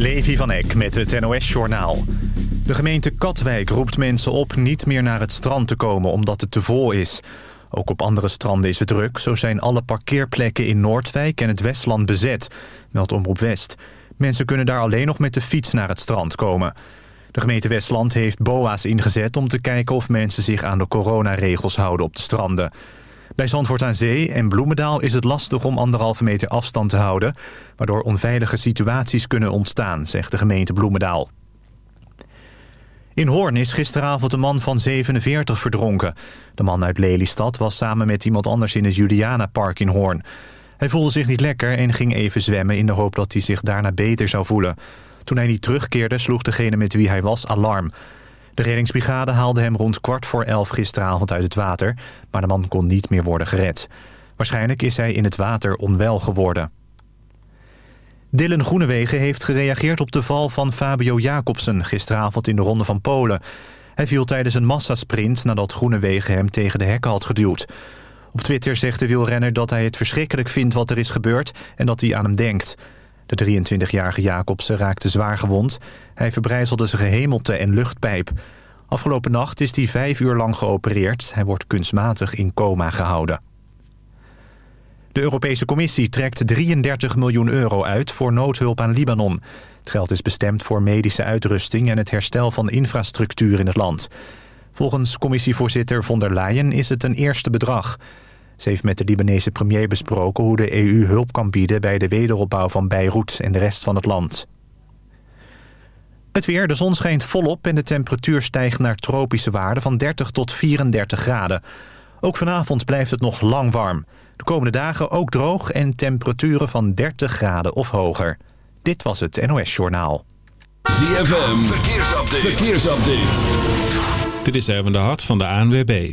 Levi van Eck met het NOS-journaal. De gemeente Katwijk roept mensen op niet meer naar het strand te komen omdat het te vol is. Ook op andere stranden is het druk. Zo zijn alle parkeerplekken in Noordwijk en het Westland bezet, meldt Omroep West. Mensen kunnen daar alleen nog met de fiets naar het strand komen. De gemeente Westland heeft BOA's ingezet om te kijken of mensen zich aan de coronaregels houden op de stranden. Bij Zandvoort aan Zee en Bloemendaal is het lastig om anderhalve meter afstand te houden... waardoor onveilige situaties kunnen ontstaan, zegt de gemeente Bloemendaal. In Hoorn is gisteravond een man van 47 verdronken. De man uit Lelystad was samen met iemand anders in het Juliana-park in Hoorn. Hij voelde zich niet lekker en ging even zwemmen in de hoop dat hij zich daarna beter zou voelen. Toen hij niet terugkeerde sloeg degene met wie hij was alarm. De reddingsbrigade haalde hem rond kwart voor elf gisteravond uit het water... maar de man kon niet meer worden gered. Waarschijnlijk is hij in het water onwel geworden. Dylan Groenewegen heeft gereageerd op de val van Fabio Jacobsen... gisteravond in de Ronde van Polen. Hij viel tijdens een massasprint nadat Groenewegen hem tegen de hekken had geduwd. Op Twitter zegt de wielrenner dat hij het verschrikkelijk vindt wat er is gebeurd... en dat hij aan hem denkt... De 23-jarige Jacobsen raakte zwaar gewond. Hij verbrijzelde zijn gehemelte en luchtpijp. Afgelopen nacht is hij vijf uur lang geopereerd. Hij wordt kunstmatig in coma gehouden. De Europese Commissie trekt 33 miljoen euro uit voor noodhulp aan Libanon. Het geld is bestemd voor medische uitrusting en het herstel van infrastructuur in het land. Volgens commissievoorzitter von der Leyen is het een eerste bedrag. Ze heeft met de Libanese premier besproken hoe de EU hulp kan bieden... bij de wederopbouw van Beirut en de rest van het land. Het weer, de zon schijnt volop en de temperatuur stijgt naar tropische waarden... van 30 tot 34 graden. Ook vanavond blijft het nog lang warm. De komende dagen ook droog en temperaturen van 30 graden of hoger. Dit was het NOS Journaal. ZFM, verkeersupdate. verkeersupdate. Dit is Erwin de Hart van de ANWB.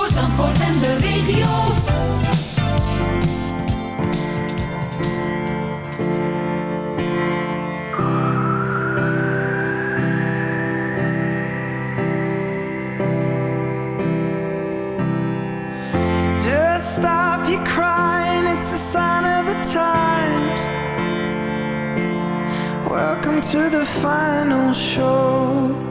Voor Zandvoort en de regio. Just stop your crying, it's a sign of the times. Welcome to the final show.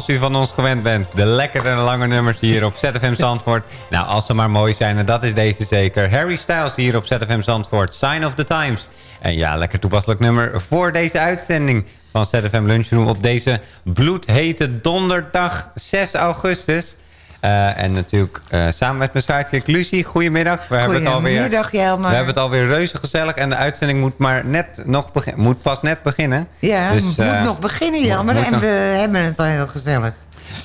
Zoals u van ons gewend bent. De lekkere lange nummers hier op ZFM Zandvoort. Nou, als ze maar mooi zijn, en dat is deze zeker. Harry Styles hier op ZFM Zandvoort. Sign of the Times. En ja, lekker toepasselijk nummer voor deze uitzending van ZFM Lunchroom... op deze bloedhete donderdag 6 augustus. Eh, en natuurlijk eh, samen met mijn sidekick Lucie. Goedemiddag. We hebben het alweer, Jelmer. we hebben het alweer reuze gezellig. En de uitzending moet, maar net nog moet pas net beginnen. Ja, Dus, moet eh, nog beginnen, Jelmer. moet En nog- we hebben het al heel gezellig.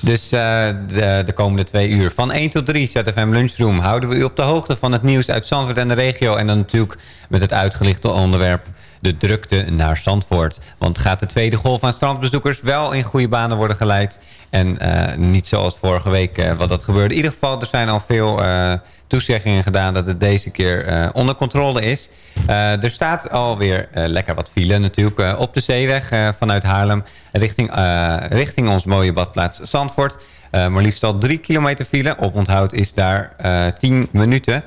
Dus de, de komende twee uur van 1 tot 3 ZFM Lunchroom houden we u op de hoogte van het nieuws uit Zandvoort en de regio. En dan natuurlijk met het uitgelichte onderwerp de drukte naar Zandvoort. Want gaat de tweede golf aan strandbezoekers wel in goede banen worden geleid. En eh, niet zoals vorige week eh, wat dat gebeurde. In ieder geval, er zijn al veel eh, toezeggingen gedaan dat het deze keer onder controle is. Er staat alweer eh lekker wat file natuurlijk op de zeeweg vanuit Haarlem richting, richting ons mooie badplaats Zandvoort. Maar liefst al drie kilometer file. Op onthoud is daar eh 10 minuten.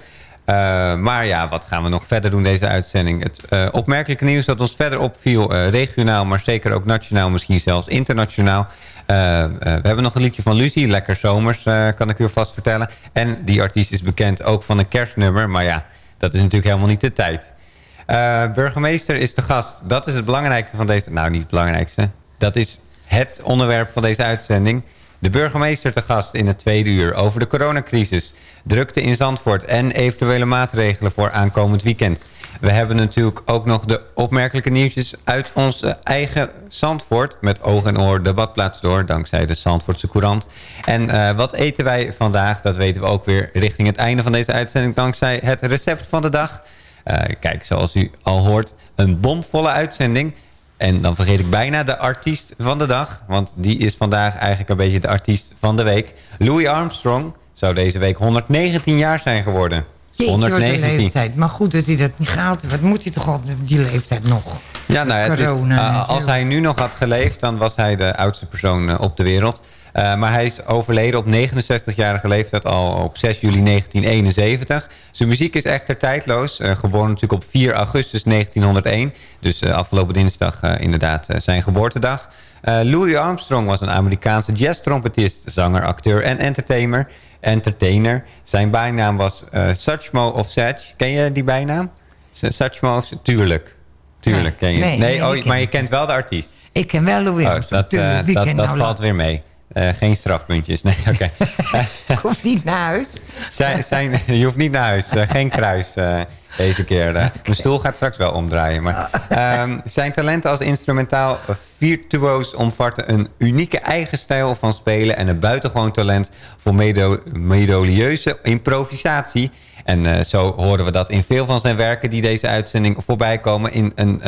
Eh, maar ja, wat gaan we nog verder doen deze uitzending? Het eh, opmerkelijke nieuws dat ons verder opviel, eh, regionaal, maar zeker ook nationaal, misschien zelfs internationaal. We hebben nog een liedje van Lucie, Lekker Zomers, kan ik u alvast vertellen. En die artiest is bekend ook van een kerstnummer, maar ja, dat is natuurlijk helemaal niet de tijd. Burgemeester is de gast. Dat is het belangrijkste van deze... Nou, niet het belangrijkste. Dat is het onderwerp van deze uitzending. De burgemeester te gast in het tweede uur over de coronacrisis. Drukte in Zandvoort en eventuele maatregelen voor aankomend weekend. We hebben natuurlijk ook nog de opmerkelijke nieuwtjes uit ons eh, eigen Zandvoort. Met oog en oor de badplaats door, dankzij de Zandvoortse Courant. En eh, wat eten wij vandaag? Dat weten we ook weer richting het einde van deze uitzending. Dankzij het recept van de dag. Eh, kijk, zoals u al hoort, een bomvolle uitzending. En dan vergeet ik bijna de artiest van de dag. Want die is vandaag eigenlijk een beetje de artiest van de week. Louis Armstrong zou deze week 119 jaar zijn geworden. Jeetje, wat een 119. leeftijd. Maar goed dat hij dat niet heeft. Wat moet hij toch op die leeftijd nog? Ja, nou, het is, eh, als hij nu nog had geleefd, dan was hij de oudste persoon eh, op de wereld. Eh, maar hij is overleden op 69-jarige leeftijd al op 6 juli 1971. Zijn muziek is echter tijdloos. Eh, geboren natuurlijk op 4 augustus 1901. Dus eh, afgelopen dinsdag inderdaad zijn geboortedag. Louis Armstrong was een Amerikaanse jazz-trompetist, zanger, acteur en entertainer. entertainer. Zijn bijnaam was Satchmo of Satch. Ken je die bijnaam? Satchmo of Tuurlijk. Tuurlijk ken je. nee, nee, oh, maar je kent wel de artiest. Ik ken wel Louis Oh, Armstrong. dat tuurlijk. Wie dat, kent dat valt weer mee. Eh, geen strafpuntjes. Nee, oké. Ik hoef niet naar huis. zijn, zijn, je hoeft niet naar huis. Eh, geen kruis eh, deze keer. Mijn stoel gaat straks wel omdraaien. Maar, ehm, zijn talenten als instrumentaal virtuoos omvatten een unieke eigen stijl van spelen... en een buitengewoon talent voor medo melodieuze improvisatie. En zo horen we dat in veel van zijn werken die deze uitzending voorbij komen... in een...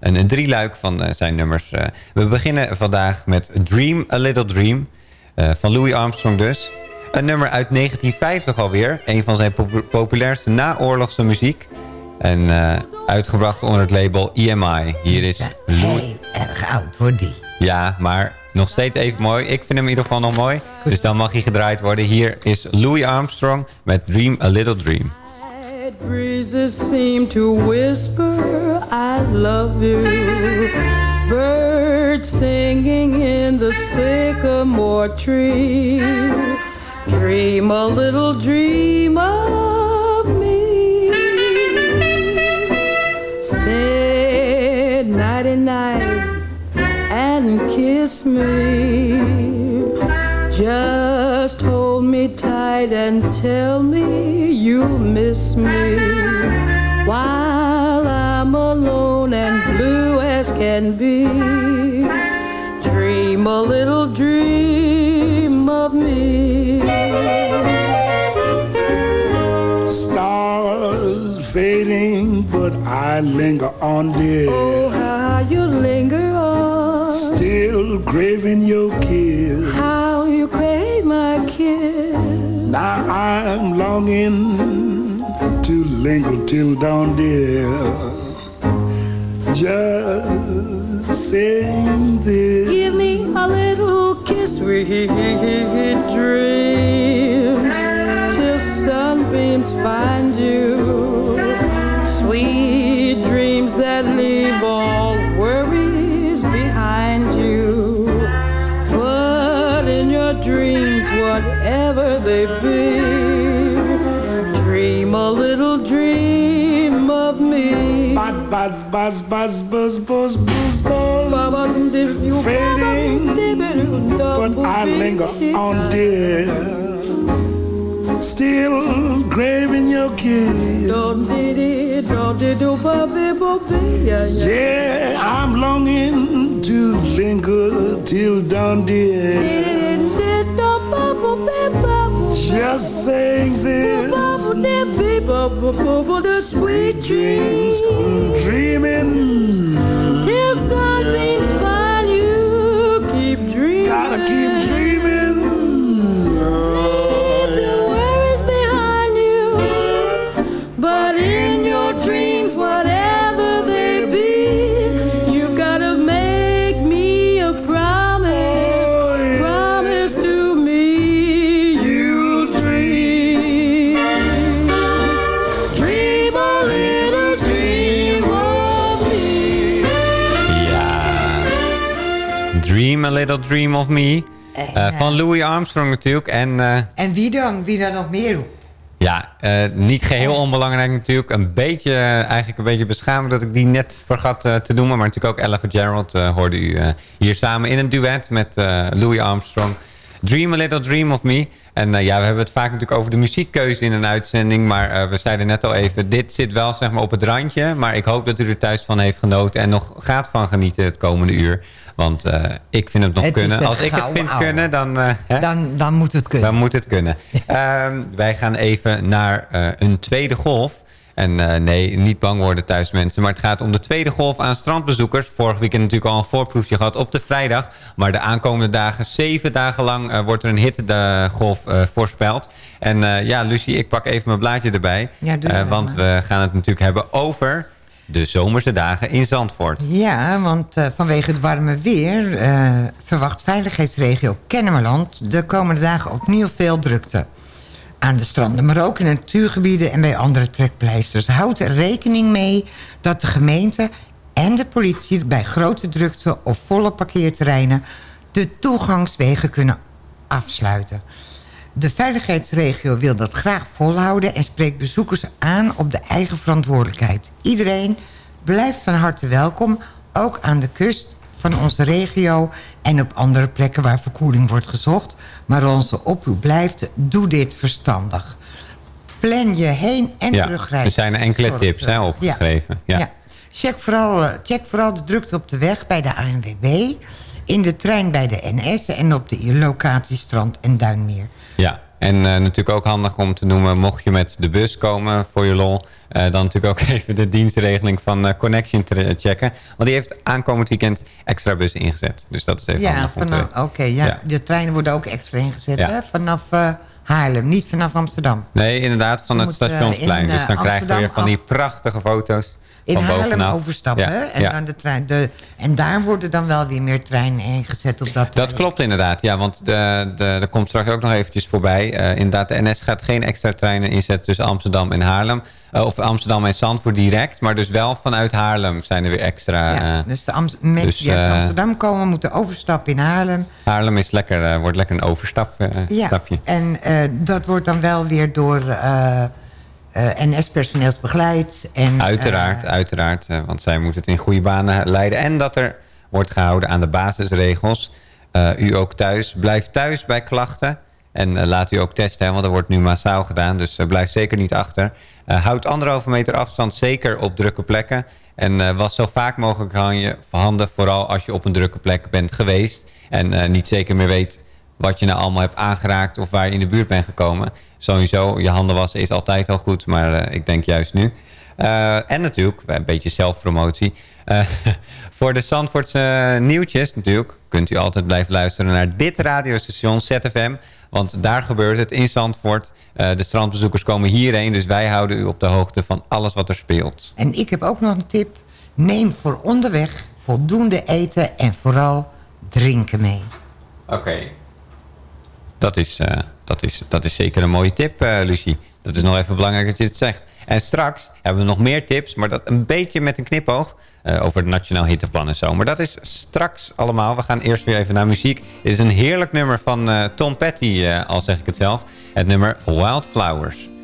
een, drieluik van eh, zijn nummers. Eh, we beginnen vandaag met Dream a Little Dream eh, van Louis Armstrong dus. Een nummer uit 1950 alweer. Een van zijn pop- populairste naoorlogse muziek. En uitgebracht onder het label EMI. Hier is Louis... Heel erg oud hoor, die. Ja, maar nog steeds even mooi. Ik vind hem in ieder geval nog mooi. Dus dan mag hij gedraaid worden. Hier is Louis Armstrong met Dream a Little Dream. Breezes seem to whisper, I love you. Birds singing in the sycamore tree. Dream a little dream of me. Say nighty night and kiss me. Just hold me tight and tell me you'll miss me while I'm alone and blue as can be. Dream a little dream of me. Stars fading, but I linger on, dear. Oh, how you linger on. Still craving your kiss. How you crave Now I'm longing to linger till dawn, dear. Just saying this. Give me a little kiss, sweet dreams, till sunbeams find you. Sweet be. Dream a little dream of me. Buzz, buzz, buzz, buzz, buzz, buzz, buzz, buzz. Fading, but I linger on, dear. Still craving your kiss. Yeah, I'm longing to linger till dawn, dear. Just saying this. Sweet dreams, dreaming. Till something's find you keep dreaming. Gotta keep dreaming. Dream of Me. Eh, van Louis Armstrong natuurlijk. En eh, En wie dan? Wie dan nog meer? ja, eh, niet geheel onbelangrijk natuurlijk. Een beetje, eh, eigenlijk een beetje beschamend dat ik die net vergat eh, te doen. Maar natuurlijk ook Ella Fitzgerald eh, hoorde u eh, hier samen in een duet met eh, Louis Armstrong. Dream a Little Dream of Me. En eh, ja, we hebben het vaak natuurlijk over de muziekkeuze in een uitzending. Maar eh, we zeiden net al even, dit zit wel zeg maar op het randje. Maar ik hoop dat u er thuis van heeft genoten en nog gaat van genieten het komende uur. Want eh, ik vind het nog Het kunnen. Als ik het vind kunnen, dan... eh? Dan, dan moet het kunnen. Dan moet het kunnen. Ehm, wij gaan even naar eh, een tweede golf. En nee, niet bang worden thuis mensen. Maar het gaat om de tweede golf aan strandbezoekers. Vorig weekend natuurlijk al een voorproefje gehad op de vrijdag. Maar de aankomende dagen, zeven dagen lang, wordt er een hittegolf voorspeld. En ja, Lucie, ik pak even mijn blaadje erbij. Ja, want we gaan het natuurlijk hebben over de zomerse dagen in Zandvoort. Ja, want eh, vanwege het warme weer eh, verwacht veiligheidsregio Kennemerland de komende dagen opnieuw veel drukte. Aan de stranden, maar ook in de natuurgebieden en bij andere trekpleisters. Houd er rekening mee dat de gemeente en de politie bij grote drukte of volle parkeerterreinen de toegangswegen kunnen afsluiten. De veiligheidsregio wil dat graag volhouden... en spreekt bezoekers aan op de eigen verantwoordelijkheid. Iedereen blijft van harte welkom, ook aan de kust van onze regio... en op andere plekken waar verkoeling wordt gezocht. Maar onze oproep blijft, doe dit verstandig. Plan je heen- en Ja, terugreis. er zijn enkele Zorg tips hè, opgeschreven. Ja. Ja. Check, vooral, eh, check vooral de drukte op de weg bij de ANWB... in de trein bij de NS en op de locatie Strand en Duinmeer. Ja, en eh, natuurlijk ook handig om te noemen... mocht je met de bus komen voor je lol... eh, dan natuurlijk ook even de dienstregeling van eh, Connection te checken. Want die heeft aankomend weekend extra bussen ingezet. Dus dat is even Ja, vanaf, oké. ja, Ja. De treinen worden ook extra ingezet Ja. hè? vanaf Haarlem, niet vanaf Amsterdam. Nee, inderdaad, van Ze het stationsplein. in, dus dan krijgen we weer van die prachtige foto's. In Haarlem bovenaf. overstappen. Ja? En, ja. dan de trein, de, en daar worden dan wel weer meer treinen ingezet op dat Dat klopt inderdaad, ja, want de, de, er komt straks ook nog eventjes voorbij. Eh, inderdaad, de NS gaat geen extra treinen inzetten tussen Amsterdam en Haarlem. Eh, of Amsterdam en Zandvoort direct, maar dus wel vanuit Haarlem zijn er weer extra... Ja, eh, dus de mensen dus, die uit Amsterdam komen moeten overstappen in Haarlem. Haarlem is lekker, wordt lekker een overstapje. Ja, stapje. en dat wordt dan wel weer door NS-personeels begeleid. En, Uiteraard, eh, uiteraard. eh, want zij moeten het in goede banen leiden. En dat er wordt gehouden aan de basisregels. Eh, u ook thuis. Blijf thuis bij klachten. En eh, laat u ook testen, want dat wordt nu massaal gedaan. Dus eh, blijf zeker niet achter. Eh, houd anderhalve meter afstand zeker op drukke plekken. En eh, was zo vaak mogelijk aan je handen. Vooral als je op een drukke plek bent geweest. En eh, niet zeker meer weet wat je nou allemaal hebt aangeraakt of waar je in de buurt bent gekomen. Sowieso, je handen wassen is altijd al goed, maar eh, ik denk juist nu. Eh, en natuurlijk, een beetje zelfpromotie. Eh, voor de Zandvoortse eh, nieuwtjes natuurlijk kunt u altijd blijven luisteren naar dit radiostation ZFM. Want daar gebeurt het in Zandvoort. Eh, de strandbezoekers komen hierheen, dus wij houden u op de hoogte van alles wat er speelt. En ik heb ook nog een tip. Neem voor onderweg voldoende eten en vooral drinken mee. Oké. Dat, is, eh, dat, is, dat is zeker een mooie tip, eh, Lucie. Dat is nog even belangrijk dat je het zegt. En straks hebben we nog meer tips, maar dat een beetje met een knipoog... eh, over het Nationaal Hitteplan en zo. Maar dat is straks allemaal. We gaan eerst weer even naar muziek. Dit is een heerlijk nummer van eh, Tom Petty, al zeg ik het zelf. Het nummer Wildflowers.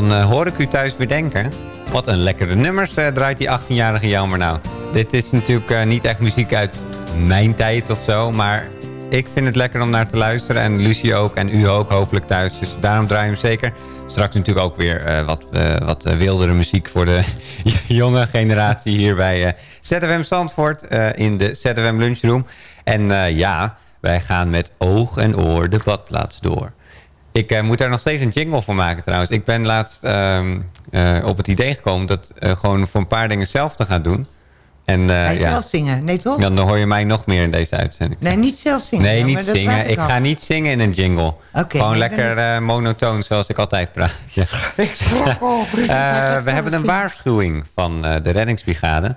Dan eh, hoor ik u thuis weer denken... wat een lekkere nummers eh, draait die 18-jarige Jelmer nou. Dit is natuurlijk eh, niet echt muziek uit mijn tijd of zo... maar ik vind het lekker om naar te luisteren. En Lucie ook en u ook hopelijk thuis. Dus daarom draaien we zeker. Straks natuurlijk ook weer wat, wat wildere muziek... voor de jonge generatie hier bij eh, ZFM Zandvoort... in de ZFM Lunchroom. En ja, wij gaan met oog en oor de badplaats door. Ik eh, moet daar nog steeds een jingle voor maken trouwens. Ik ben laatst ehm, eh, op het idee gekomen dat eh, gewoon voor een paar dingen zelf te gaan doen. En, Hij ja, zelf zingen, nee toch? dan hoor je mij nog meer in deze uitzending. Nee, niet zelf zingen. Nee, niet zingen. Ik ga niet zingen in een jingle. Gewoon nee, lekker is- monotoon zoals ik altijd praat. Ja. Ik schrok al. We hebben een waarschuwing van de reddingsbrigade.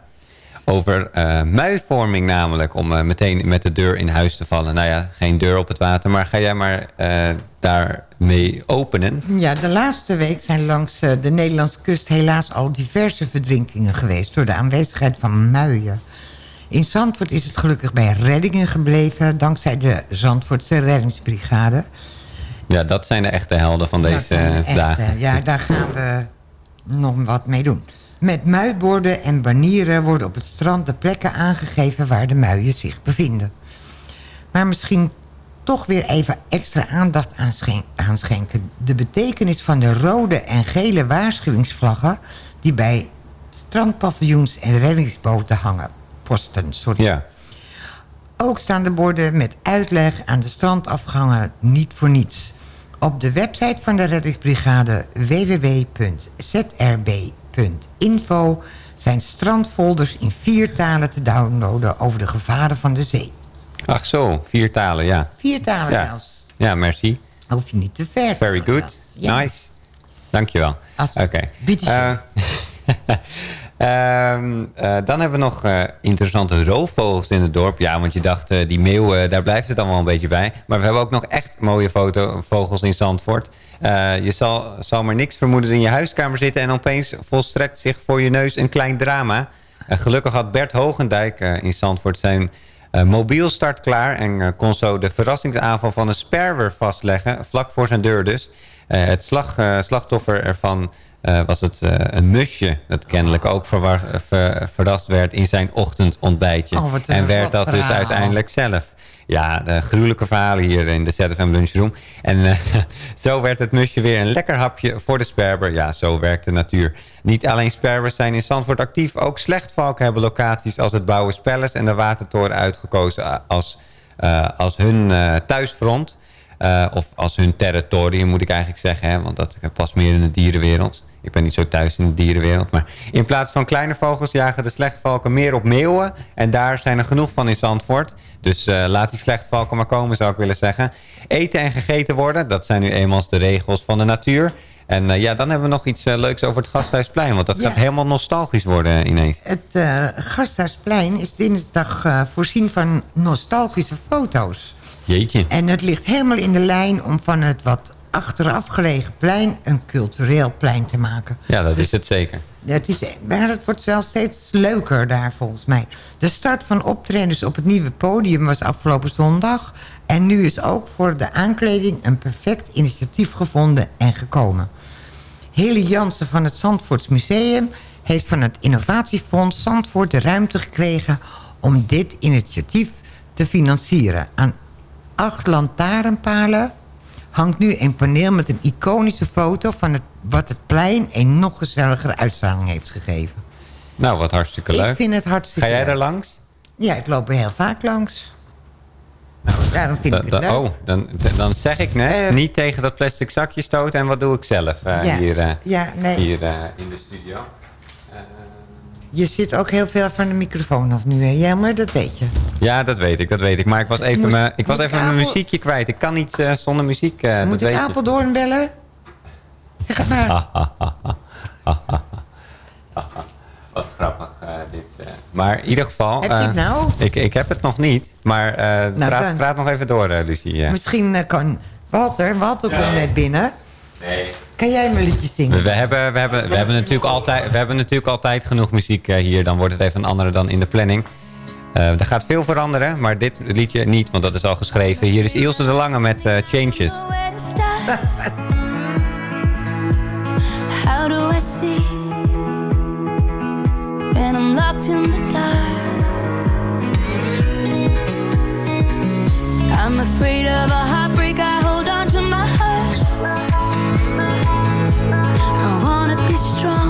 Over eh, muivorming namelijk. Om eh, meteen met de deur in huis te vallen. Nou ja, geen deur op het water. Maar ga jij maar eh daarmee openen. Ja, de laatste week zijn langs de Nederlandse kust helaas al diverse verdrinkingen geweest... door de aanwezigheid van muien. In Zandvoort is het gelukkig bij reddingen gebleven... dankzij de Zandvoortse reddingsbrigade. Ja, dat zijn de echte helden van Dat deze dagen. ja, daar gaan we nog wat mee doen. Met muiborden en banieren worden op het strand de plekken aangegeven... waar de muien zich bevinden. Maar misschien toch weer even extra aandacht aan schen- aan schenken. De betekenis van de rode en gele waarschuwingsvlaggen... die bij strandpaviljoens en reddingsboten hangen. Posten, sorry. Ja. Ook staan de borden met uitleg aan de strandafgangen niet voor niets. Op de website van de reddingsbrigade www.zrb.info zijn strandfolders in vier talen te downloaden over de gevaren van de zee. Ach zo, vier talen, ja. Vier talen Ja, zelfs. ja merci. Hoef je niet te ver. Very good. Ja. Nice. Dankjewel. Oké. Eh, ehm, eh, dan hebben we nog eh, interessante roofvogels in het dorp. Ja, want je dacht, die meeuwen, daar blijft het allemaal een beetje bij. Maar we hebben ook nog echt mooie foto, vogels in Zandvoort. Eh, je zal, zal maar niks vermoeden in je huiskamer zitten... en opeens volstrekt zich voor je neus een klein drama. Eh, gelukkig had Bert Hogendijk eh, in Zandvoort zijn mobiel start klaar... en kon zo de verrassingsaanval van een sperwer vastleggen... vlak voor zijn deur dus. Het slag, slachtoffer ervan was het een musje... dat kennelijk ook ver- verrast werd in zijn ochtendontbijtje. Oh, en werd dat dus uiteindelijk zelf. Ja, gruwelijke verhalen hier in de ZFM Lunchroom. En eh, zo werd het musje weer een lekker hapje voor de sperber. Ja, zo werkt de natuur. Niet alleen sperbers zijn in Zandvoort actief. Ook slechtvalken hebben locaties als het Bouwen Palace en de Watertoren uitgekozen als, eh, als hun eh, thuisfront. Eh, of als hun territorium moet ik eigenlijk zeggen. Hè, want dat past meer in de dierenwereld. Ik ben niet zo thuis in de dierenwereld. Maar in plaats van kleine vogels jagen de slechtvalken meer op meeuwen. En daar zijn er genoeg van in Zandvoort. Dus eh, laat die slechtvalken maar komen zou ik willen zeggen. Eten en gegeten worden. Dat zijn nu eenmaal de regels van de natuur. En eh, ja, dan hebben we nog iets leuks over het Gasthuisplein. Want dat Ja. gaat helemaal nostalgisch worden ineens. Het eh, Gasthuisplein is dinsdag voorzien van nostalgische foto's. Jeetje. En het ligt helemaal in de lijn om van het wat achteraf gelegen plein... een cultureel plein te maken. Ja, dat Dus- is het zeker. Is, maar het wordt zelfs steeds leuker daar volgens mij. De start van optredens op het nieuwe podium was afgelopen zondag. En nu is ook voor de aankleding een perfect initiatief gevonden en gekomen. Heli Jansen van het Zandvoorts Museum heeft van het Innovatiefonds Zandvoort de ruimte gekregen om dit initiatief te financieren. Aan acht lantaarnpalen hangt nu een paneel met een iconische foto van het, wat het plein een nog gezelligere uitstraling heeft gegeven. Nou, wat hartstikke leuk. Ik vind het hartstikke Ga jij er langs? Ja, ik loop er heel vaak langs. Nou, daarom vind ik het leuk. oh, dan, dan zeg ik net, niet tegen dat plastic zakje stoten. En wat doe ik zelf eh, Ja. hier, eh, Ja, nee. hier eh, in de studio? Je zit ook heel veel van de microfoon af nu, hè? Ja, maar dat weet je. Ja, dat weet ik, dat weet ik. Maar ik was even, mijn- ik was even ik mijn muziekje kwijt. Ik kan niet eh, zonder muziek, eh, Moet dat ik weet je. Apeldoorn bellen? Zeg het maar. Wat grappig eh, dit. Maar in ieder geval... Heb je het nou? Ik, ik heb het nog niet. Maar eh, Nou, praat, praat nog even door, eh, Lucie. Misschien kan Walter, Walter Ja. komt net binnen. Nee. Kan jij me een liedje zingen? We, we hebben, we, hebben, we, hebben natuurlijk altijd, we hebben natuurlijk altijd genoeg muziek eh, hier. Dan wordt het even een andere dan in de planning. Eh, er gaat veel veranderen, maar dit liedje niet, want dat is al geschreven. Hier is Ilse de Lange met eh, Changes. How do I see when I'm locked in the dark? I'm afraid of a heartbreak. I strong,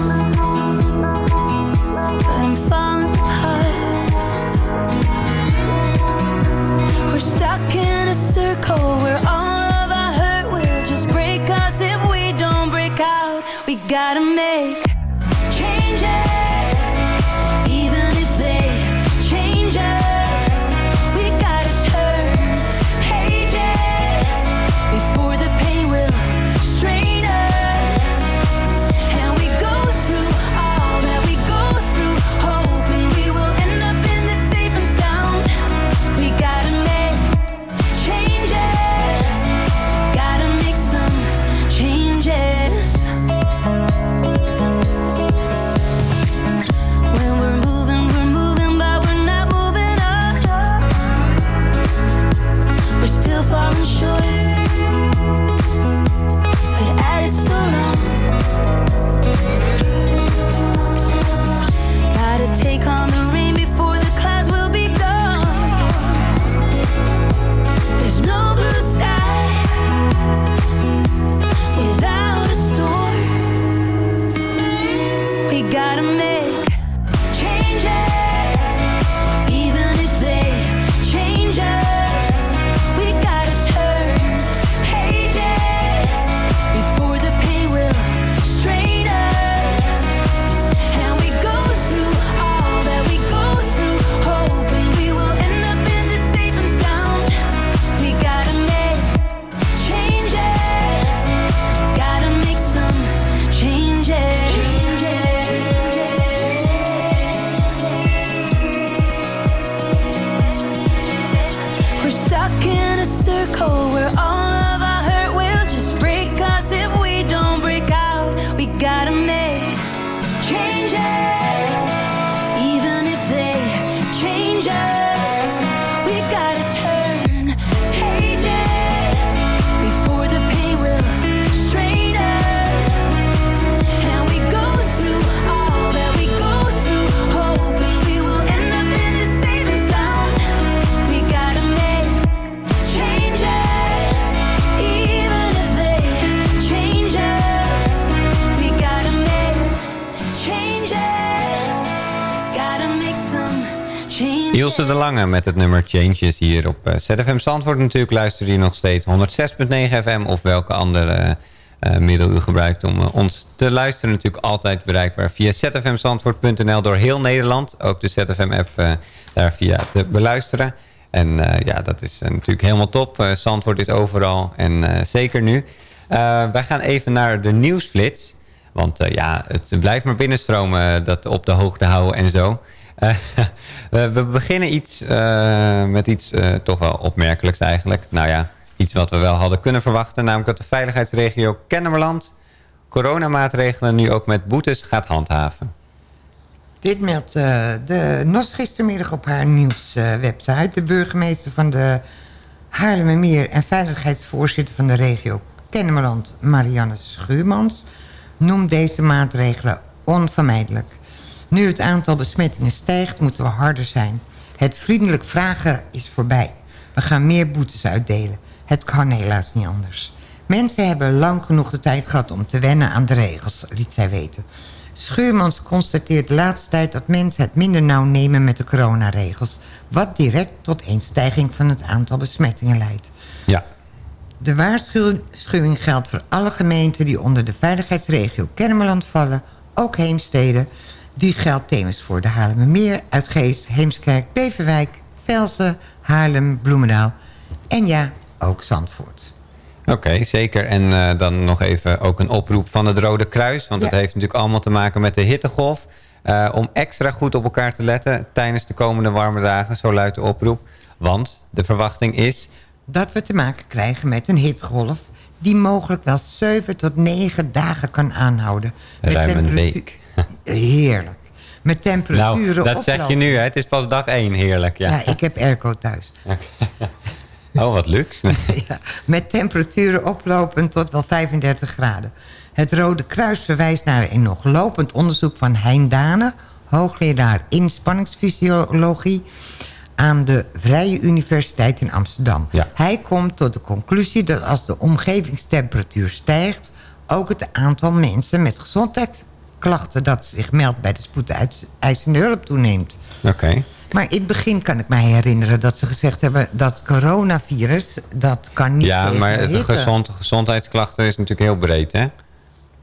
Met het nummer Changes hier op eh, ZFM Zandvoort. Natuurlijk luister je nog steeds 106.9 FM of welke andere eh, middel u gebruikt om eh, ons te luisteren. Natuurlijk altijd bereikbaar via zfmzandvoort.nl door heel Nederland. Ook de ZFM-app daar via te beluisteren. En ja, dat is natuurlijk helemaal top. Zandvoort is overal en zeker nu. Wij gaan even naar de nieuwsflits. Want ja, het blijft maar binnenstromen, dat op de hoogte houden en zo. Eh, we, beginnen iets, eh, met iets eh, toch wel opmerkelijks eigenlijk. Nou ja, iets wat we wel hadden kunnen verwachten. Namelijk dat de veiligheidsregio Kennemerland coronamaatregelen nu ook met boetes gaat handhaven. Dit meldt de NOS gistermiddag op haar nieuwswebsite. de burgemeester van de Haarlemmermeer... en veiligheidsvoorzitter van de regio Kennemerland... Marianne Schuurmans... noemt deze maatregelen onvermijdelijk. Nu het aantal besmettingen stijgt, moeten we harder zijn. Het vriendelijk vragen is voorbij. We gaan meer boetes uitdelen. Het kan helaas niet anders. Mensen hebben lang genoeg de tijd gehad om te wennen aan de regels, liet zij weten. Schuurmans constateert de laatste tijd dat mensen het minder nauw nemen met de coronaregels. Wat direct tot een stijging van het aantal besmettingen leidt. Ja. De waarschuwing geldt voor alle gemeenten die onder de veiligheidsregio Kennemerland vallen. Ook Heemstede. Die geldt tevens voor de Haarlemmermeer, Uitgeest, Heemskerk, Beverwijk, Velsen, Haarlem, Bloemendaal. En ja, ook Zandvoort. Oké, zeker. En eh, dan nog even ook een oproep van het Rode Kruis. Want het Ja. heeft natuurlijk allemaal te maken met de hittegolf. Eh, om extra goed op elkaar te letten tijdens de komende warme dagen. Zo luidt de oproep. Want de verwachting is... Dat we te maken krijgen met een hitgolf... die mogelijk wel 7 tot 9 dagen kan aanhouden. Ruim een week. Heerlijk. Met temperaturen Nou, dat zeg je oplopen. nu, hè? Het is pas dag één, heerlijk. Ja. Ja, ik heb airco thuis. Oh, wat luxe. ja, met temperaturen oplopend tot wel 35 graden. Het Rode Kruis verwijst naar een nog lopend onderzoek van Hein Dane... hoogleraar inspanningsfysiologie aan de Vrije Universiteit in Amsterdam. Hij komt tot de conclusie dat als de omgevingstemperatuur stijgt... ook het aantal mensen met gezondheidsklachten... dat zich meldt bij de spoedeisende hulp toeneemt. Oké. Maar in het begin kan ik mij herinneren dat ze gezegd hebben... dat coronavirus, dat kan niet Ja, maar de gezond, gezondheidsklachten is natuurlijk heel breed, hè?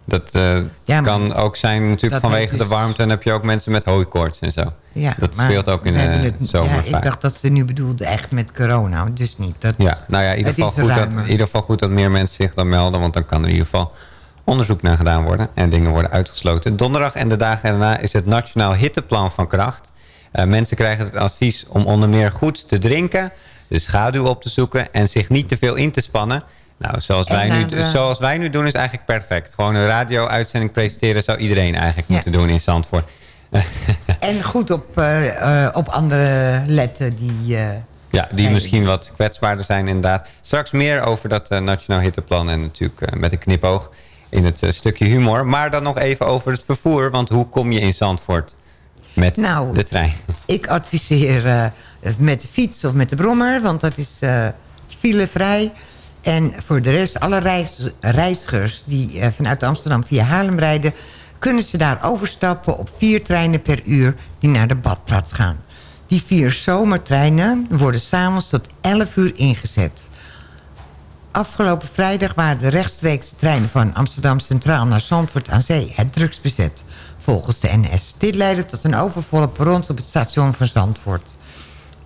Dat eh, Ja, kan ook zijn natuurlijk vanwege de dus- warmte... en heb je ook mensen met hooikoorts en zo. Ja, dat speelt ook in de het- zomer Ja, ik dacht dat ze nu bedoelde echt met corona, dus niet. Dat, Ja, nou ja, in ieder, geval goed dat, in ieder geval goed dat meer mensen zich dan melden. Want dan kan er in ieder geval onderzoek naar gedaan worden. En dingen worden uitgesloten. Donderdag en de dagen daarna is het Nationaal Hitteplan van kracht. Eh, mensen krijgen het advies om onder meer goed te drinken. De schaduw op te zoeken. En zich niet te veel in te spannen. Nou, zoals wij, nu, eh, zoals wij nu doen is eigenlijk perfect. Gewoon een radio-uitzending presenteren zou iedereen eigenlijk moeten doen in Zandvoort. En goed op, eh, op andere letten die... Ja, die misschien wat kwetsbaarder zijn inderdaad. Straks meer over dat Nationaal Hitteplan en natuurlijk met een knipoog in het eh, stukje humor. Maar dan nog even over het vervoer, want hoe kom je in Zandvoort met Nou, de trein? Ik adviseer eh, met de fiets of met de brommer, want dat is eh, filevrij. En voor de rest, alle reis- reizigers die vanuit Amsterdam via Haarlem rijden... kunnen ze daar overstappen op vier treinen per uur die naar de badplaats gaan. Die vier zomertreinen worden s'avonds tot 11 uur ingezet. Afgelopen vrijdag waren de rechtstreekse treinen van Amsterdam Centraal naar Zandvoort aan Zee het drukst bezet. Volgens de NS. Dit leidde tot een overvolle perrons op het station van Zandvoort.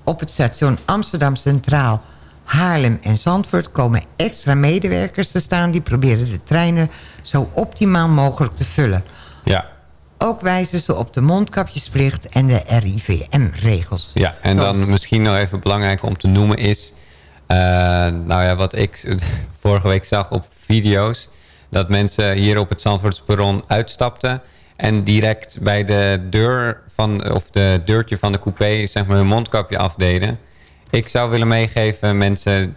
Op het station Amsterdam Centraal, Haarlem en Zandvoort komen extra medewerkers te staan... die proberen de treinen zo optimaal mogelijk te vullen. Ja, Ook wijzen ze op de mondkapjesplicht en de RIVM-regels. ja. en dan misschien nog even belangrijk om te noemen is... Eh, nou ja, wat ik vorige week zag op video's... dat mensen hier op het Zandvoortsperron uitstapten... en direct bij de deur van, of de deurtje van de coupé... zeg maar hun mondkapje afdeden. Ik zou willen meegeven, mensen...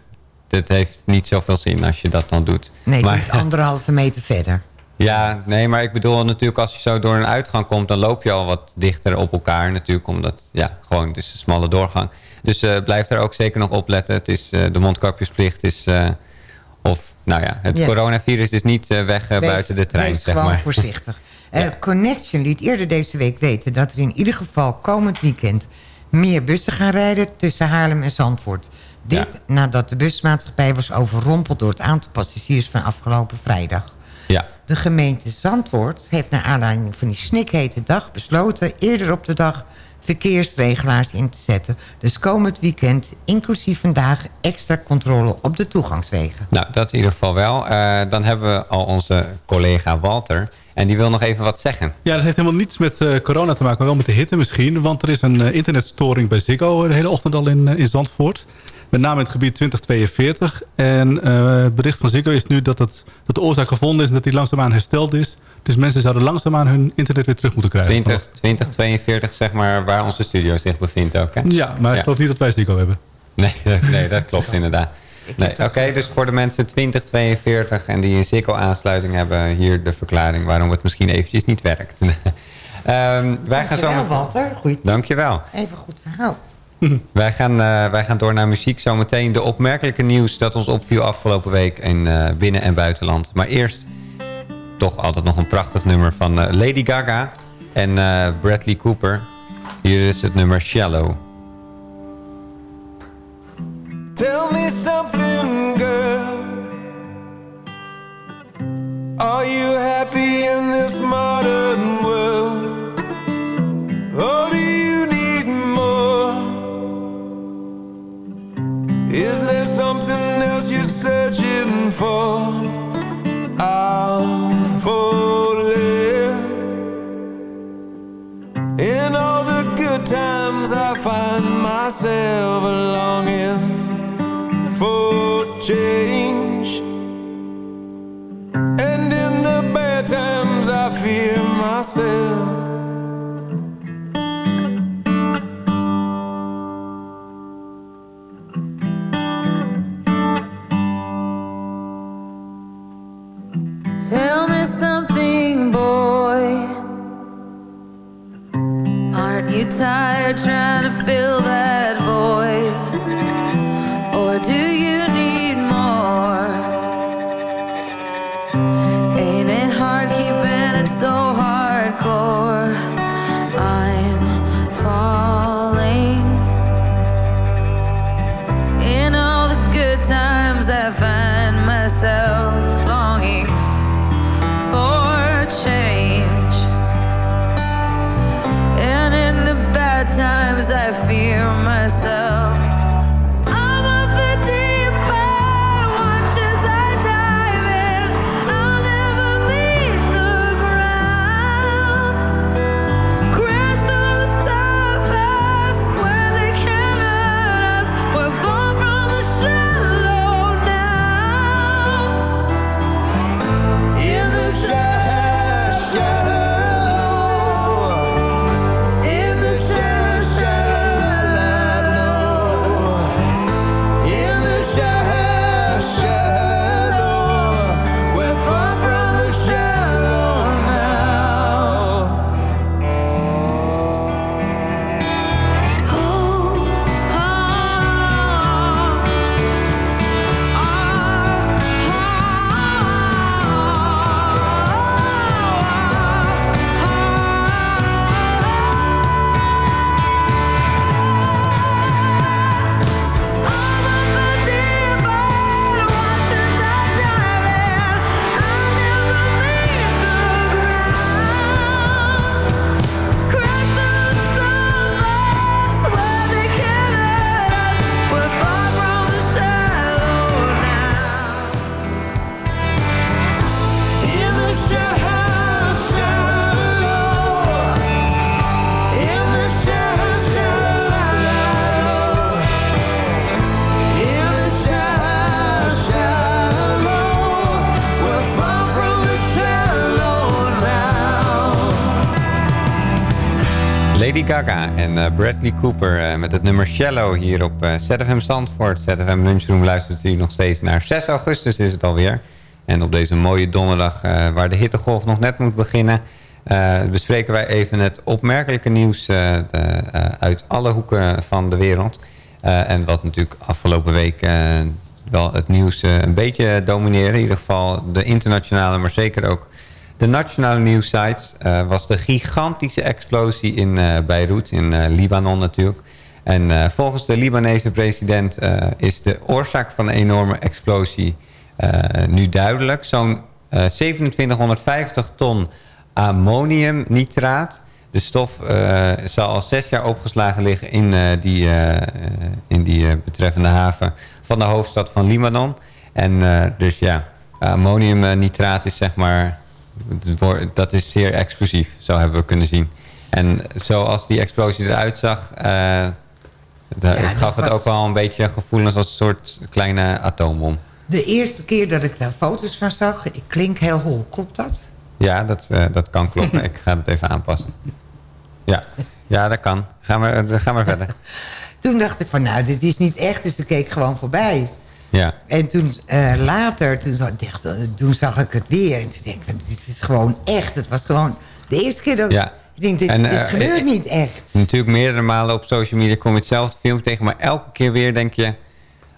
het heeft niet zoveel zin als je dat dan doet. Nee, maar, niet anderhalve meter verder. Ja, nee, maar ik bedoel natuurlijk als je zo door een uitgang komt... dan loop je al wat dichter op elkaar natuurlijk. Omdat, ja, gewoon, het is een smalle doorgang. Dus eh, blijf daar ook zeker nog op letten. Het is, eh, de mondkapjesplicht is... eh, of, nou ja, het Ja. coronavirus is niet weg Wees- buiten de trein, zeg gewoon maar. voorzichtig. Eh, Connection liet eerder deze week weten... dat er in ieder geval komend weekend... meer bussen gaan rijden tussen Haarlem en Zandvoort. Dit nadat de busmaatschappij was overrompeld... door het aantal passagiers van afgelopen vrijdag. De gemeente Zandvoort heeft naar aanleiding van die snikhete dag besloten... eerder op de dag verkeersregelaars in te zetten. Dus komend weekend, inclusief vandaag... extra controle op de toegangswegen. Nou, dat in ieder geval wel. Eh, dan hebben we al onze collega Walter. En die wil nog even wat zeggen. Ja, dat heeft helemaal niets met eh, corona te maken, maar wel met de hitte misschien. Want er is een eh, internetstoring bij Ziggo de hele ochtend al in, in Zandvoort. Met name in het gebied 2042. En eh, het bericht van Ziggo is nu dat, het, dat de oorzaak gevonden is... en dat die langzaamaan hersteld is. Dus mensen zouden langzaamaan hun internet weer terug moeten krijgen. 20, 2042, zeg maar, waar onze studio zich bevindt ook, hè? Ja, maar ik geloof niet dat wij Ziggo hebben. Nee, dat- nee dat klopt inderdaad. Nee, Oké, dus voor de mensen 2042 en die een Ziggo-aansluiting hebben... hier de verklaring waarom het misschien eventjes niet werkt. Ehm, wij gaan zo met... Walter. Goed. Dankjewel. Even goed verhaal. Wij gaan, eh, wij gaan door naar muziek zometeen. De opmerkelijke nieuws dat ons opviel afgelopen week in eh, binnen- en buitenland. Maar eerst toch altijd nog een prachtig nummer van eh, Lady Gaga en Bradley Cooper. Hier is het nummer Shallow. Tell me something, girl. Are you happy in this modern Gaga en eh, Bradley Cooper eh, met het nummer Shallow hier op eh, ZFM Zandvoort. ZFM Lunchroom luistert u nog steeds naar 6 augustus is het alweer. En op deze mooie donderdag waar de hittegolf nog net moet beginnen... bespreken wij even het opmerkelijke nieuws uit alle hoeken van de wereld. En wat natuurlijk afgelopen week wel het nieuws een beetje domineerde. In ieder geval de internationale, maar zeker ook de nationale nieuwssites eh, was de gigantische explosie in eh, Beirut, in eh, Libanon natuurlijk. En volgens de Libanese president is de oorzaak van de enorme explosie nu duidelijk. Zo'n eh 2750 ton ammoniumnitraat. De stof zal al zes jaar opgeslagen liggen in die, in die betreffende haven van de hoofdstad van Libanon. En dus ja, ammoniumnitraat is zeg maar dat is zeer explosief, zo hebben we kunnen zien. En zoals die explosie eruit zag, eh, gaf het was- ook wel een beetje gevoelens als een soort kleine atoombom. De eerste keer dat ik daar foto's van zag, ik klink heel hol. Klopt dat? Ja, dat, eh, dat kan kloppen. Ik ga het even aanpassen. Ja, ja dat kan. Ga maar, eh, ga maar verder. Toen dacht ik van, nou, dit is niet echt. Dus ik keek gewoon voorbij. Ja, En toen eh, later, toen, zag- dacht, toen zag ik het weer. En toen denk ik, dit is gewoon echt. Het was gewoon de eerste keer dat Ja. ik denk, dit, En, dit eh, gebeurt niet echt. natuurlijk meerdere malen op social media kom je hetzelfde filmpje tegen. Maar elke keer weer denk je,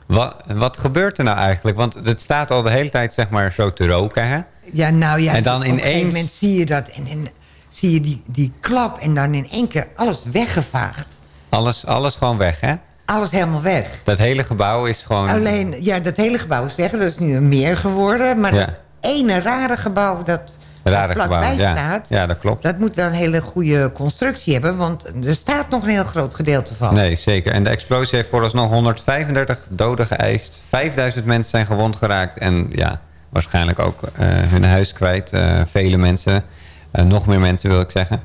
wat, wat gebeurt er nou eigenlijk? Want het staat al de hele tijd zeg maar zo te roken, hè? Ja, nou ja, En dan op een gegeven ineens- moment zie je dat. En, en zie je die, die klap en dan in één keer alles weggevaagd. Alles, alles gewoon weg, hè? Alles helemaal weg. Dat hele gebouw is gewoon... Alleen, ja, dat hele gebouw is weg. Dat is nu een meer geworden. Maar Ja. dat ene rare gebouw dat Rare vlakbij gebouw, staat... Ja, dat klopt. dat moet wel een hele goede constructie hebben. Want er staat nog een heel groot gedeelte van. Nee, zeker. En de explosie heeft vooralsnog 135 doden geëist. 5000 mensen zijn gewond geraakt. En ja, waarschijnlijk ook eh, hun huis kwijt. Eh, vele mensen. Eh, nog meer mensen wil ik zeggen.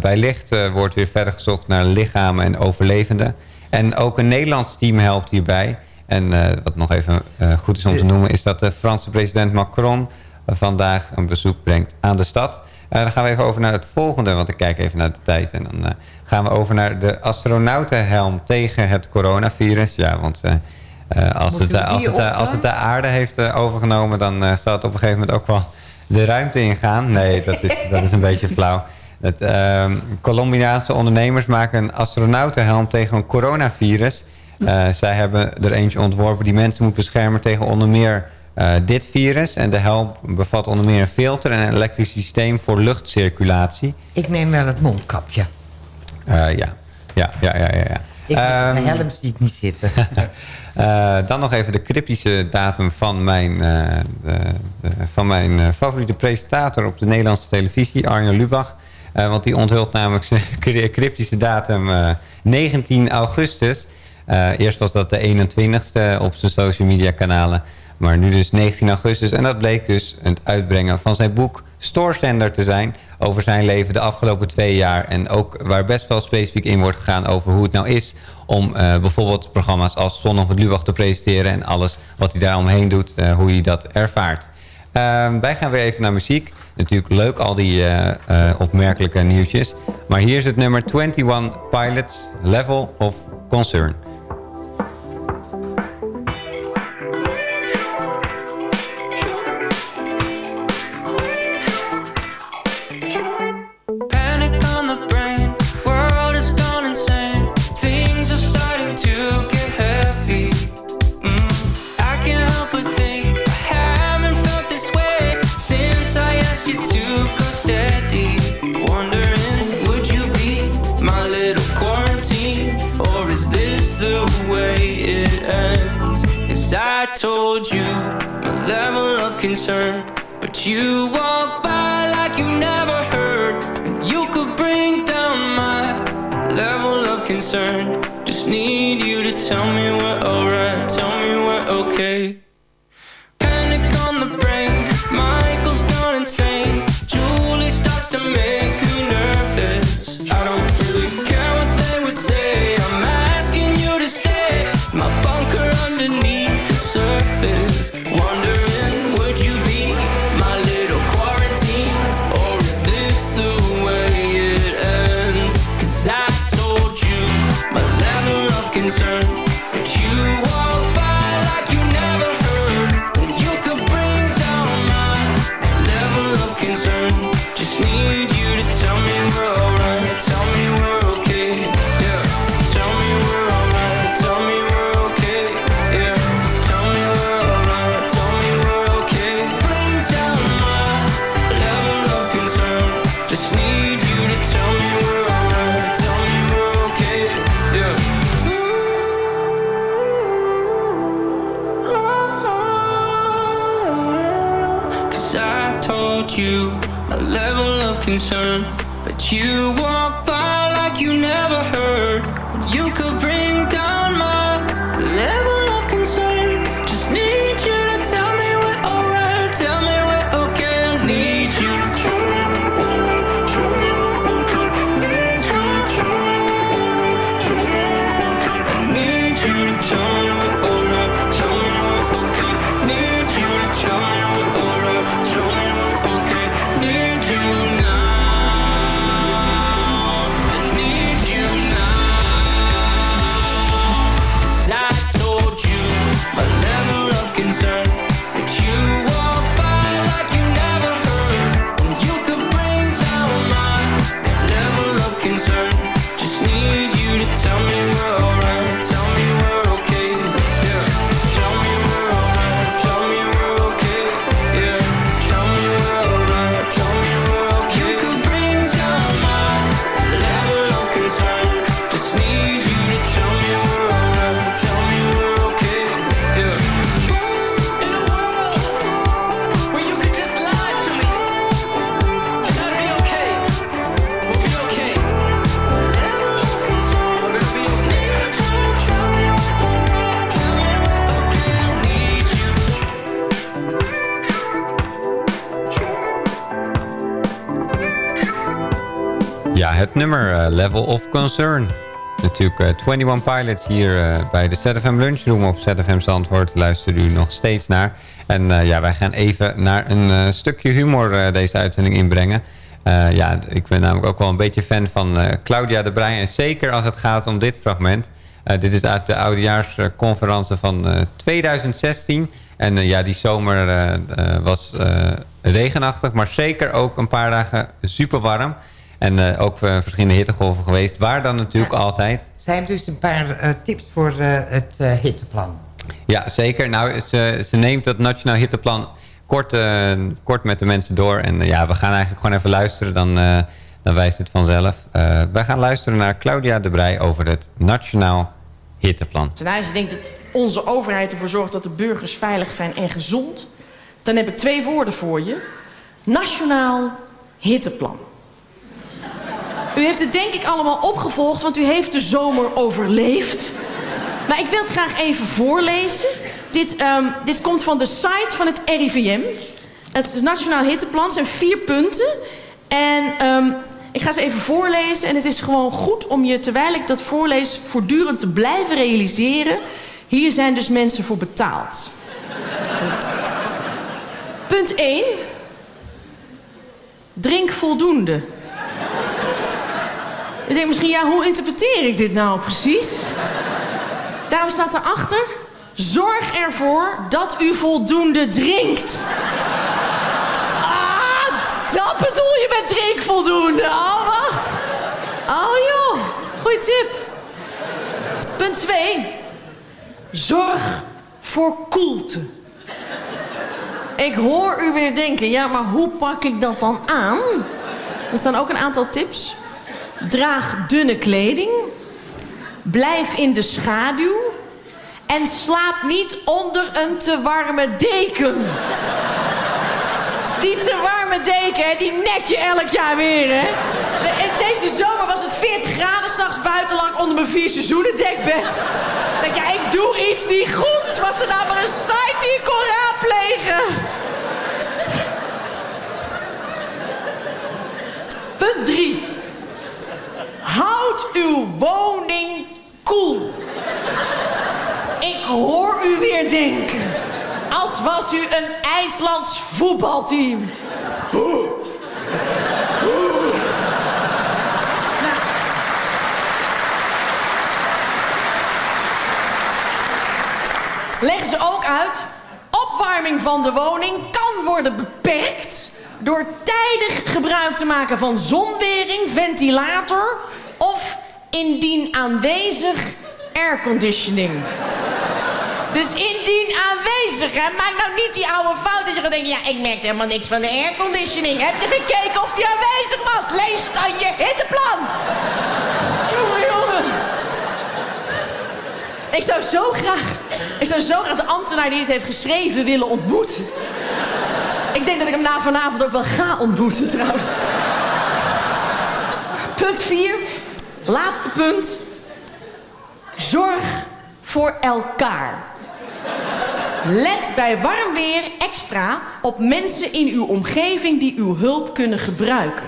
Bij licht wordt weer verder gezocht naar lichamen en overlevenden. En ook een Nederlands team helpt hierbij. En eh, wat nog even eh, goed is om te noemen... is dat de Franse president Macron eh, vandaag een bezoek brengt aan de stad. Dan gaan we even over naar het volgende, want ik kijk even naar de tijd. En dan gaan we over naar de astronautenhelm tegen het coronavirus. Ja, want als, het, als, het, als het de aarde heeft overgenomen... dan zal het op een gegeven moment ook wel de ruimte ingaan. Nee, dat is, dat is een beetje flauw. Ehm, Colombiaanse ondernemers maken een astronautenhelm tegen een coronavirus. Eh, zij hebben er eentje ontworpen die mensen moet beschermen tegen onder meer eh, dit virus. En de helm bevat onder meer een filter en een elektrisch systeem voor luchtcirculatie. Ik neem wel het mondkapje. Eh, ja. Ja, ja, ja, ja. ja. Ik, Ehm, de helm zie ik niet zitten. Eh, dan nog even de cryptische datum van mijn, eh, de, de- van mijn eh, favoriete presentator op de Nederlandse televisie, Arjen Lubach. Eh, want die onthult namelijk zijn cry- cryptische datum eh, 19 augustus. Eh, eerst was dat de 21ste op zijn social media kanalen. Maar nu dus 19 augustus. En dat bleek dus het uitbrengen van zijn boek Stoorzender te zijn. Over zijn leven de afgelopen twee jaar. En ook waar best wel specifiek in wordt gegaan over hoe het nou is... om eh, bijvoorbeeld programma's als Zondag met Lubach te presenteren... en alles wat hij daaromheen doet, eh, hoe hij dat ervaart. Ehm, wij gaan weer even naar muziek. Natuurlijk leuk al die eh, eh, opmerkelijke nieuwtjes. Maar hier is het nummer 21 Pilots Level of Concern. Told you my level of concern, but you walk by like you never heard. And you could bring down my level of concern. Just need you to tell me we're alright, tell me we're okay. Concern. Eh, Level of Concern. Natuurlijk eh, 21 Pilots hier eh, bij de ZFM Lunchroom op ZFM Zandvoort. Luistert u nog steeds naar. En eh, ja, wij gaan even naar een eh, stukje humor eh, deze uitzending inbrengen. Eh, ja, ik ben namelijk ook wel een beetje fan van eh, Claudia de Breij. En zeker als het gaat om dit fragment. Eh, dit is uit de oudejaarsconferentie van eh, 2016. En eh, ja, die zomer eh, eh, was eh, regenachtig, maar zeker ook een paar dagen super warm. En eh, ook eh, verschillende hittegolven geweest. Waar dan natuurlijk altijd. Zij heeft dus een paar eh, tips voor eh, het eh, hitteplan. Ja, zeker. Nou, ze, ze neemt dat Nationaal Hitteplan kort, eh, kort met de mensen door. En ja, we gaan eigenlijk gewoon even luisteren. Dan, eh, dan wijst het vanzelf. Eh, wij gaan luisteren naar Claudia de Brij over het Nationaal Hitteplan. Ten denkt dat onze overheid ervoor zorgt dat de burgers veilig zijn en gezond. Dan heb ik twee woorden voor je. Nationaal hitteplan. U heeft het denk ik allemaal opgevolgd, want u heeft de zomer overleefd. Maar ik wil het graag even voorlezen. Dit, ehm, dit komt van de site van het RIVM. Het is het Nationaal Hitteplan. Het zijn vier punten. En ehm, ik ga ze even voorlezen. En het is gewoon goed om je, terwijl ik dat voorlees... voortdurend te blijven realiseren... hier zijn dus mensen voor betaald. Punt 1. Drink voldoende. Je denkt misschien, ja, hoe interpreteer ik dit nou precies? Daarom staat erachter... Zorg ervoor dat u voldoende drinkt. Ah, dat bedoel je met drink voldoende. Oh, wacht. Oh, joh. Goeie tip. Punt 2. Zorg voor koelte. Ik hoor u weer denken, ja, maar hoe pak ik dat dan aan? Er staan ook een aantal tips. Draag dunne kleding. Blijf in de schaduw. En slaap niet onder een te warme deken. Die te warme deken, die net je elk jaar weer, hè. De- Deze zomer was het 40 graden s'nachts buiten lag onder mijn vier seizoenen dekbed. Denk, ja, ik doe iets niet goed. Was er nou maar een site die ik kon raadplegen? Punt 3. Houd uw woning koel. Ik hoor u weer denken. Als was u een IJslands voetbalteam. Leggen ze ook uit. Opwarming van de woning kan worden beperkt door tijdig gebruik te maken van zonwering, ventilator indien aanwezig airconditioning. Dus indien aanwezig, hè, maak nou niet die oude fout dat je gaat denken... ja, ik merk helemaal niks van de airconditioning. Heb je gekeken of die aanwezig was? Lees dan je hitteplan. jongen, jongen. Ik zou zo graag... Ik zou zo graag de ambtenaar die het heeft geschreven willen ontmoeten. Ik denk dat ik hem na vanavond ook wel ga ontmoeten trouwens. Punt 4. Laatste punt. Zorg voor elkaar. Let bij warm weer extra op mensen in uw omgeving die uw hulp kunnen gebruiken.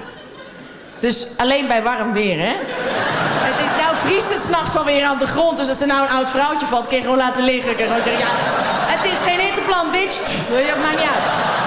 Dus alleen bij warm weer, hè? Het nou vriest het s'nachts alweer aan de grond. Dus als er nou een oud vrouwtje valt, kun je gewoon laten liggen. Kun je gewoon zeggen, ja, het is geen hitteplan, bitch. Dat maakt niet uit.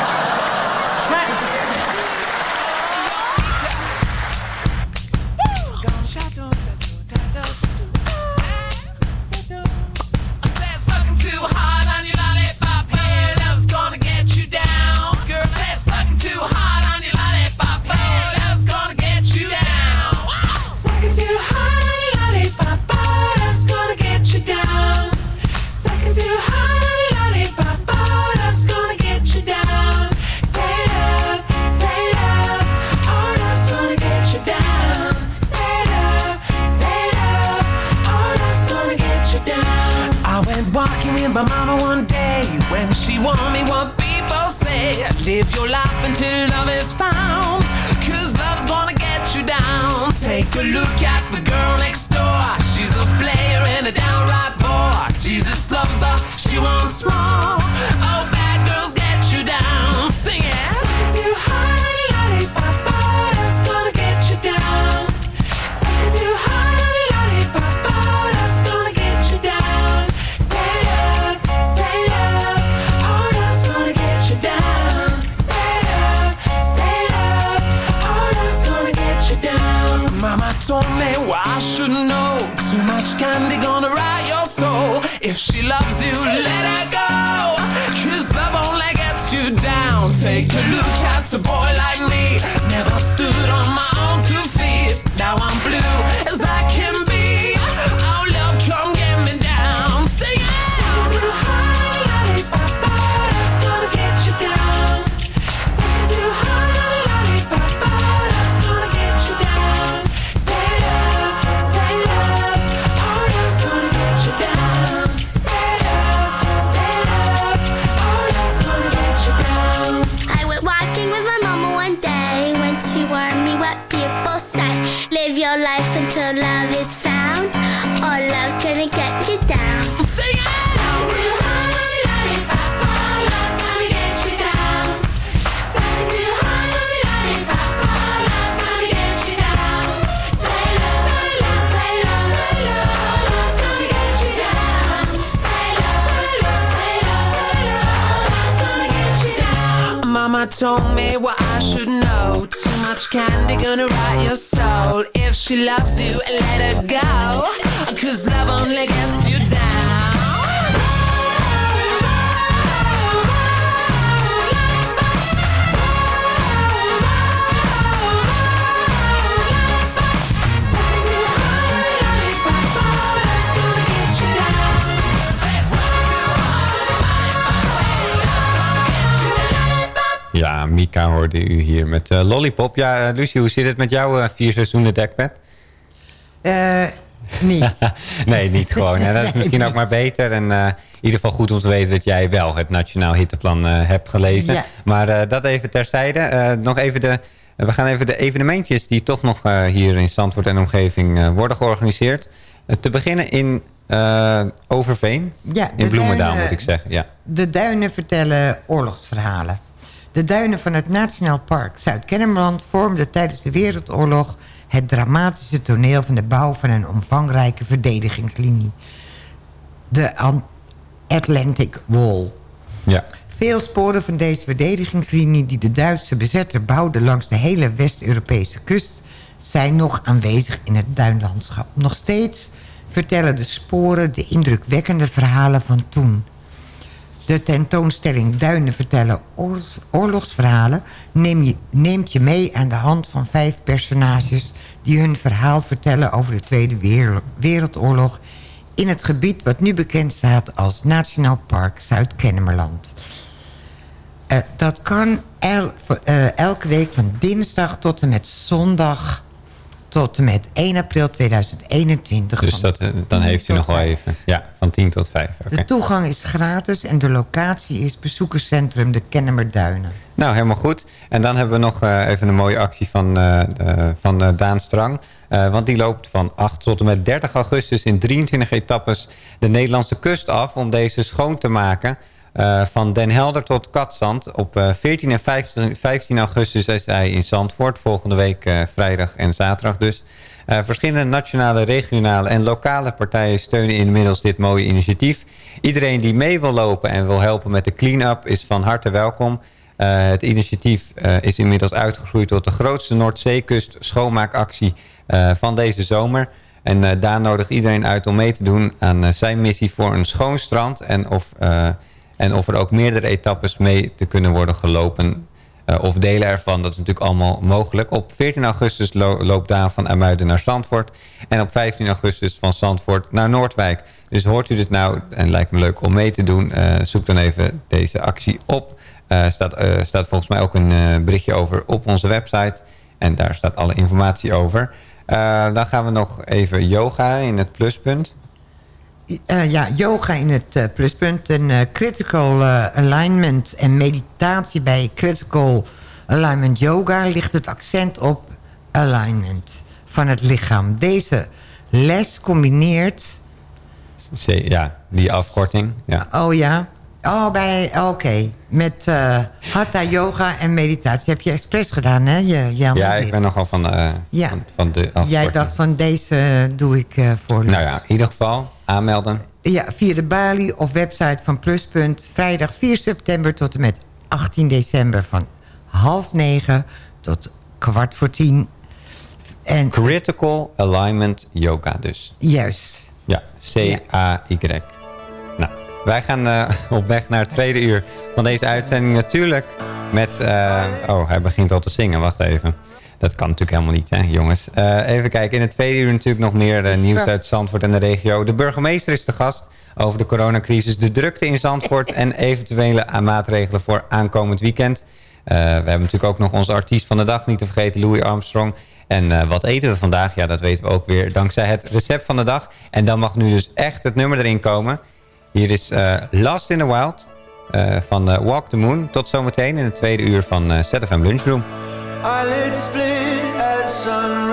My mama one day when she warned me what people say. Live your life until love is found. Cause love's gonna get you down. Take a look at told me what I should know. Too much candy gonna rot your soul. If she loves you, let her go. Cause love only gets Ja, Mika hoorde u hier met eh, Lollipop. Ja, eh, Lucie, hoe zit het met jouw eh, vier seizoenen dekbed? Niet. nee, niet gewoon. hè. Dat is misschien ook maar beter. En in ieder geval goed om te weten dat jij wel het Nationaal Hitteplan hebt gelezen. Ja. Maar dat even terzijde. Nog even de, we gaan even de evenementjes die toch nog hier in Zandvoort en omgeving worden georganiseerd. Te beginnen in Overveen. Ja, in Bloemendaal duinen- moet ik zeggen. Ja. De duinen vertellen oorlogsverhalen. De duinen van het Nationaal Park Zuid-Kennemerland vormden tijdens de Wereldoorlog het dramatische toneel van de bouw van een omvangrijke verdedigingslinie. De An- Atlantic Wall. Ja. Veel sporen van deze verdedigingslinie die de Duitse bezetter bouwde langs de hele West-Europese kust zijn nog aanwezig in het duinlandschap. Nog steeds vertellen de sporen de indrukwekkende verhalen van toen. De tentoonstelling Duinen vertellen oorlogs- oorlogsverhalen je, neemt je mee aan de hand van vijf personages die hun verhaal vertellen over de Tweede Werel- Wereldoorlog in het gebied wat nu bekend staat als Nationaal Park Zuid-Kennemerland. Eh, dat kan eh, elke week van dinsdag tot en met zondag tot en met 1 april 2021. Dus dat, eh, dan heeft u nog wel even. Ja, van 10 tot 5. Oké. De toegang is gratis en de locatie is bezoekerscentrum de Kennemerduinen. Nou, helemaal goed. En dan hebben we nog eh, even een mooie actie van, eh, van Daan Strang. Want die loopt van 8 tot en met 30 augustus in 23 etappes de Nederlandse kust af... om deze schoon te maken. Eh, van Den Helder tot Katzand. Op eh, 14 en 15, 15 augustus is hij in Zandvoort. Volgende week eh, vrijdag en zaterdag dus. Eh, verschillende nationale, regionale en lokale partijen steunen inmiddels dit mooie initiatief. Iedereen die mee wil lopen en wil helpen met de clean-up is van harte welkom. Eh, het initiatief eh, is inmiddels uitgegroeid tot de grootste Noordzeekust schoonmaakactie eh, van deze zomer. En eh, daar nodigt iedereen uit om mee te doen aan eh, zijn missie voor een schoon strand. En of, eh, en of er ook meerdere etappes mee te kunnen worden gelopen. eh, of delen ervan, dat is natuurlijk allemaal mogelijk. Op 14 augustus lo- loopt Daan van Amuiden naar Zandvoort. En op 15 augustus van Zandvoort naar Noordwijk. Dus hoort u dit nou en lijkt me leuk om mee te doen. eh, zoek dan even deze actie op. Er staat, eh, staat volgens mij ook een berichtje over op onze website. En daar staat alle informatie over. Dan gaan we nog even yoga in het pluspunt. Eh, ja, yoga in het eh, pluspunt. En eh, critical alignment en meditatie bij critical alignment yoga... ligt het accent op alignment van het lichaam. Deze les combineert... Ja, die afkorting. Ja. Oh ja, oh, bij, oké. Met hatha yoga en meditatie. heb je expres gedaan, hè? Je, Jan, Ja, ik dit. ben nogal van, Ja. van, van de afkorting. Jij dacht van deze doe ik voor Nou ja, in ieder geval aanmelden. Ja, via de Bali of website van Pluspunt. Vrijdag 4 september tot en met 18 december van half negen tot kwart voor tien. En Critical Alignment Yoga dus. juist. Ja, C-A-Y. Nou, wij gaan eh, op weg naar het tweede uur van deze uitzending natuurlijk met... eh, oh, hij begint al te zingen. Wacht even. Dat kan natuurlijk helemaal niet, hè, jongens. Eh, even kijken. In het tweede uur natuurlijk nog meer eh, nieuws uit Zandvoort en de regio. De burgemeester is de gast over de coronacrisis, de drukte in Zandvoort... en eventuele a- maatregelen voor aankomend weekend. Eh, we hebben natuurlijk ook nog onze artiest van de dag, niet te vergeten, Louis Armstrong. En eh, wat eten we vandaag? Ja, dat weten we ook weer dankzij het recept van de dag. En dan mag nu dus echt het nummer erin komen. Hier is eh, Last in the Wild eh, van eh, Walk the Moon. Tot zometeen in het tweede uur van eh ZFM Lunchroom. Eyelids split at sunrise.